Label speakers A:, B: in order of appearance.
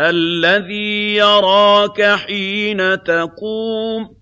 A: الَّذِي يَرَاكَ حِينَ تَقُومُ.